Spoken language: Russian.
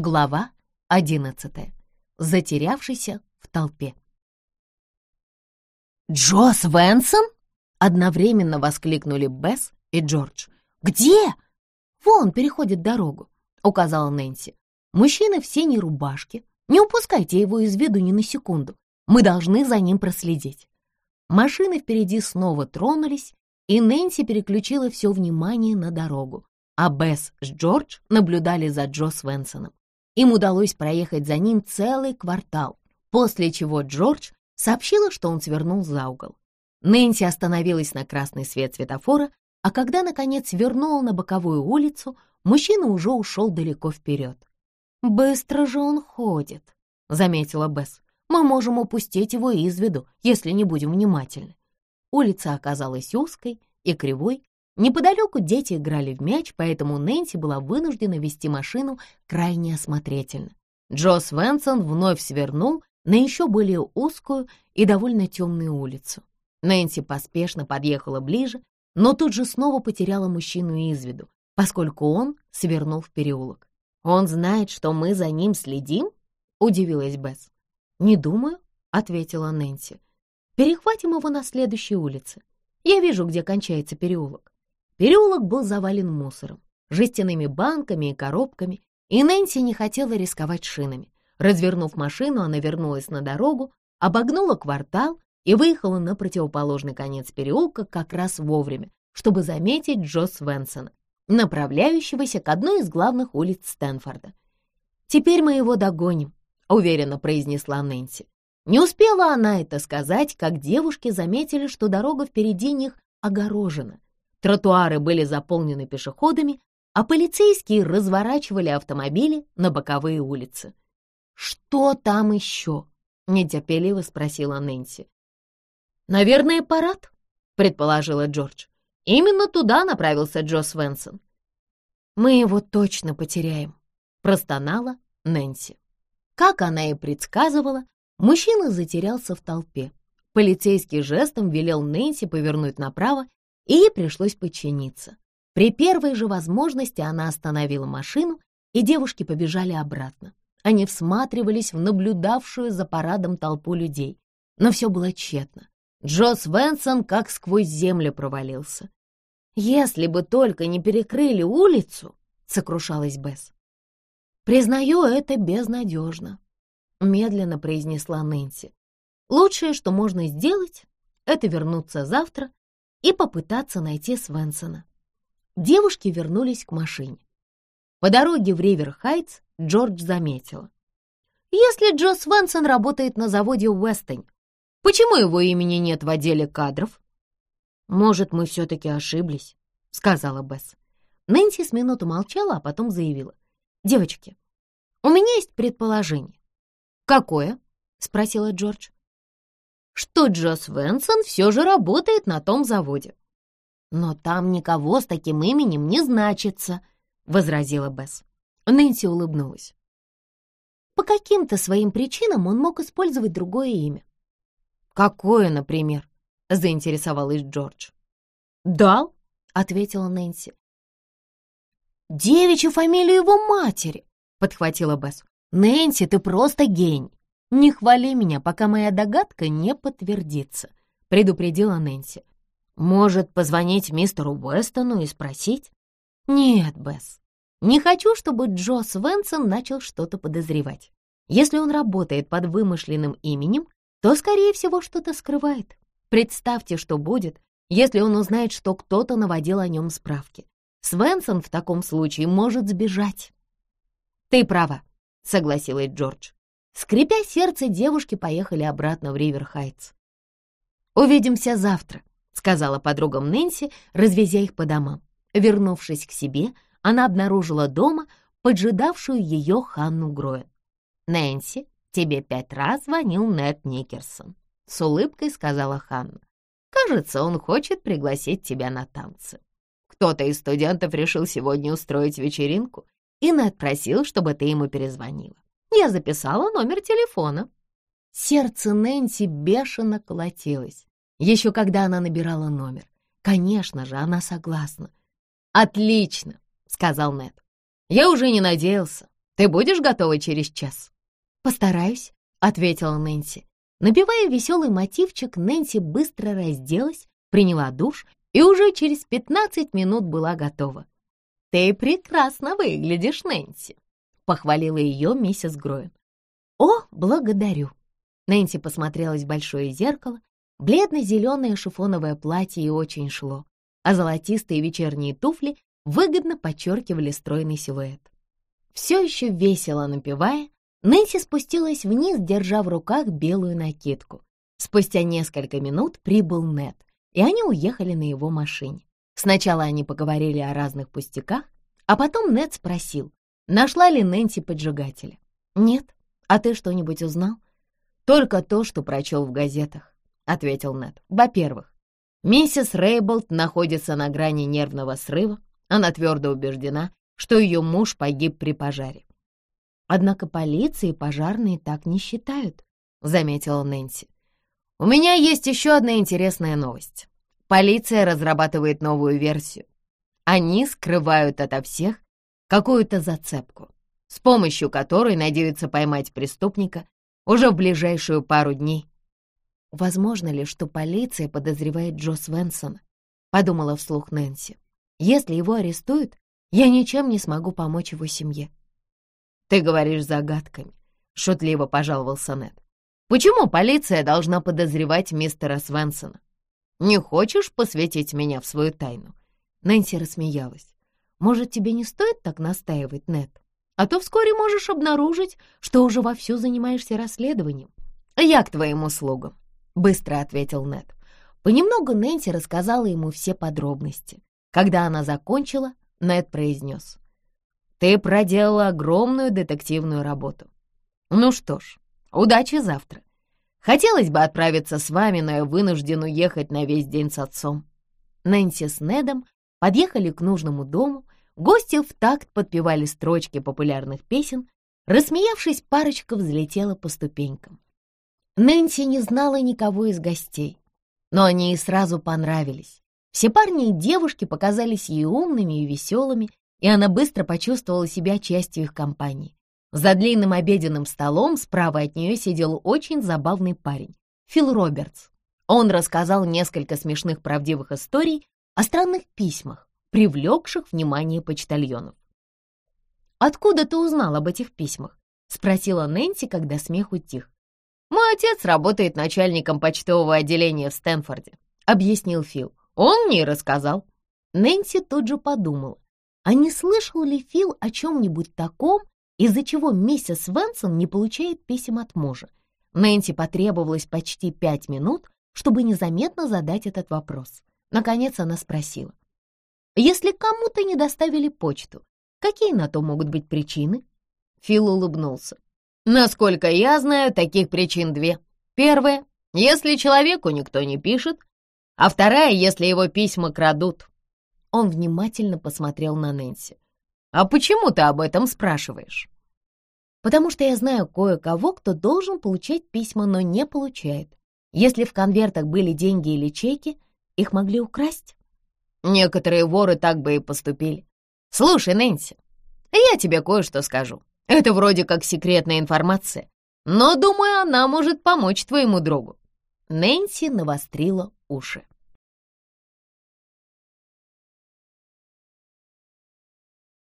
Глава одиннадцатая. Затерявшийся в толпе. «Джос Венсон?» — одновременно воскликнули Бесс и Джордж. «Где?» «Вон, переходит дорогу», — указала Нэнси. «Мужчины в синей рубашке. Не упускайте его из виду ни на секунду. Мы должны за ним проследить». Машины впереди снова тронулись, и Нэнси переключила все внимание на дорогу, а Бесс с Джордж наблюдали за Джо Свенсоном. Им удалось проехать за ним целый квартал, после чего Джордж сообщила, что он свернул за угол. Нэнси остановилась на красный свет светофора, а когда, наконец, вернула на боковую улицу, мужчина уже ушел далеко вперед. «Быстро же он ходит», — заметила Бесс. «Мы можем упустить его из виду, если не будем внимательны». Улица оказалась узкой и кривой. Неподалеку дети играли в мяч, поэтому Нэнси была вынуждена вести машину крайне осмотрительно. Джо Свенсон вновь свернул на еще более узкую и довольно темную улицу. Нэнси поспешно подъехала ближе, но тут же снова потеряла мужчину из виду, поскольку он свернул в переулок. «Он знает, что мы за ним следим?» — удивилась Бесс. «Не думаю», — ответила Нэнси. Перехватим его на следующей улице. Я вижу, где кончается переулок. Переулок был завален мусором, жестяными банками и коробками, и Нэнси не хотела рисковать шинами. Развернув машину, она вернулась на дорогу, обогнула квартал и выехала на противоположный конец переулка как раз вовремя, чтобы заметить Джо Свенсона, направляющегося к одной из главных улиц Стэнфорда. «Теперь мы его догоним», — уверенно произнесла Нэнси. Не успела она это сказать, как девушки заметили, что дорога впереди них огорожена. Тротуары были заполнены пешеходами, а полицейские разворачивали автомобили на боковые улицы. «Что там еще?» — нетерпеливо спросила Нэнси. «Наверное, парад», — предположила Джордж. «Именно туда направился Джо Свенсон». «Мы его точно потеряем», — простонала Нэнси. Как она и предсказывала, Мужчина затерялся в толпе. Полицейский жестом велел Нэнси повернуть направо, и ей пришлось подчиниться. При первой же возможности она остановила машину, и девушки побежали обратно. Они всматривались в наблюдавшую за парадом толпу людей, но все было тщетно. Джос Венсон как сквозь землю провалился. «Если бы только не перекрыли улицу», — сокрушалась Бесс. «Признаю, это безнадежно», — медленно произнесла Нэнси. «Лучшее, что можно сделать, это вернуться завтра и попытаться найти Свенсона». Девушки вернулись к машине. По дороге в Ривер-Хайтс Джордж заметила. «Если Джо Свенсон работает на заводе Уэстон, почему его имени нет в отделе кадров?» «Может, мы все-таки ошиблись», — сказала Бесс. Нэнси с минуту молчала, а потом заявила. «Девочки, у меня есть предположение. «Какое?» — спросила Джордж. «Что Джос Венсон все же работает на том заводе». «Но там никого с таким именем не значится», — возразила Бесс. Нэнси улыбнулась. По каким-то своим причинам он мог использовать другое имя. «Какое, например?» — заинтересовалась Джордж. «Дал», — ответила Нэнси. «Девичью фамилию его матери», — подхватила Бесс. «Нэнси, ты просто гений!» «Не хвали меня, пока моя догадка не подтвердится», — предупредила Нэнси. «Может, позвонить мистеру Уэстону и спросить?» «Нет, Бесс, не хочу, чтобы Джо Свенсон начал что-то подозревать. Если он работает под вымышленным именем, то, скорее всего, что-то скрывает. Представьте, что будет, если он узнает, что кто-то наводил о нем справки. Свенсон в таком случае может сбежать». «Ты права», — согласилась Джордж. Скрипя сердце, девушки поехали обратно в Риверхайтс. «Увидимся завтра», — сказала подругам Нэнси, развезя их по домам. Вернувшись к себе, она обнаружила дома поджидавшую ее Ханну Гроен. «Нэнси, тебе пять раз звонил Нед Никерсон», — с улыбкой сказала Ханна. «Кажется, он хочет пригласить тебя на танцы. Кто-то из студентов решил сегодня устроить вечеринку, и Нед просил, чтобы ты ему перезвонила. Я записала номер телефона». Сердце Нэнси бешено колотилось, еще когда она набирала номер. Конечно же, она согласна. «Отлично», — сказал Нед. «Я уже не надеялся. Ты будешь готова через час?» «Постараюсь», — ответила Нэнси. Напевая веселый мотивчик, Нэнси быстро разделась, приняла душ и уже через пятнадцать минут была готова. «Ты прекрасно выглядишь, Нэнси», — похвалила ее миссис Гроин. «О, благодарю!» Нэнси посмотрелась в большое зеркало. Бледно-зеленое шифоновое платье ей очень шло, а золотистые вечерние туфли выгодно подчеркивали стройный силуэт. Все еще весело напевая, Нэнси спустилась вниз, держа в руках белую накидку. Спустя несколько минут прибыл Нед, и они уехали на его машине. Сначала они поговорили о разных пустяках, а потом Нед спросил, нашла ли Нэнси поджигателя. «Нет. А ты что-нибудь узнал?» «Только то, что прочел в газетах», — ответил Нед. «Во-первых, миссис Рейболт находится на грани нервного срыва. Она твердо убеждена, что ее муж погиб при пожаре. Однако полиция и пожарные так не считают, заметила Нэнси. У меня есть еще одна интересная новость. Полиция разрабатывает новую версию. Они скрывают ото всех какую-то зацепку, с помощью которой надеются поймать преступника уже в ближайшую пару дней. Возможно ли, что полиция подозревает Джо Свенсона? Подумала вслух Нэнси. Если его арестуют, я ничем не смогу помочь его семье. «Ты говоришь загадками», — шутливо пожаловался Нед. «Почему полиция должна подозревать мистера Свенсона? Не хочешь посвятить меня в свою тайну?» Нэнси рассмеялась. «Может, тебе не стоит так настаивать, Нед? А то вскоре можешь обнаружить, что уже вовсю занимаешься расследованием». «Я к твоим услугам», — быстро ответил Нед. Понемногу Нэнси рассказала ему все подробности. Когда она закончила, Нед произнес. Ты проделала огромную детективную работу. Ну что ж, удачи завтра. Хотелось бы отправиться с вами, но я вынужден уехать на весь день с отцом. Нэнси с Недом подъехали к нужному дому, гости в такт подпевали строчки популярных песен, рассмеявшись, парочка взлетела по ступенькам. Нэнси не знала никого из гостей, но они ей сразу понравились. Все парни и девушки показались ей умными и веселыми, и она быстро почувствовала себя частью их компании. За длинным обеденным столом справа от нее сидел очень забавный парень, Фил Робертс. Он рассказал несколько смешных правдивых историй о странных письмах, привлекших внимание почтальонов. «Откуда ты узнал об этих письмах?» — спросила Нэнси, когда смех утих. «Мой отец работает начальником почтового отделения в Стэнфорде», — объяснил Фил. «Он мне рассказал». Нэнси тут же подумала, а не слышал ли Фил о чем-нибудь таком, из-за чего миссис Венсон не получает писем от мужа? Нэнси потребовалось почти пять минут, чтобы незаметно задать этот вопрос. Наконец она спросила. «Если кому-то не доставили почту, какие на то могут быть причины?» Фил улыбнулся. «Насколько я знаю, таких причин две. Первая — если человеку никто не пишет, а вторая — если его письма крадут. Он внимательно посмотрел на Нэнси. «А почему ты об этом спрашиваешь?» «Потому что я знаю кое-кого, кто должен получать письма, но не получает. Если в конвертах были деньги или чеки, их могли украсть». «Некоторые воры так бы и поступили. Слушай, Нэнси, я тебе кое-что скажу. Это вроде как секретная информация, но, думаю, она может помочь твоему другу». Нэнси навострила уши.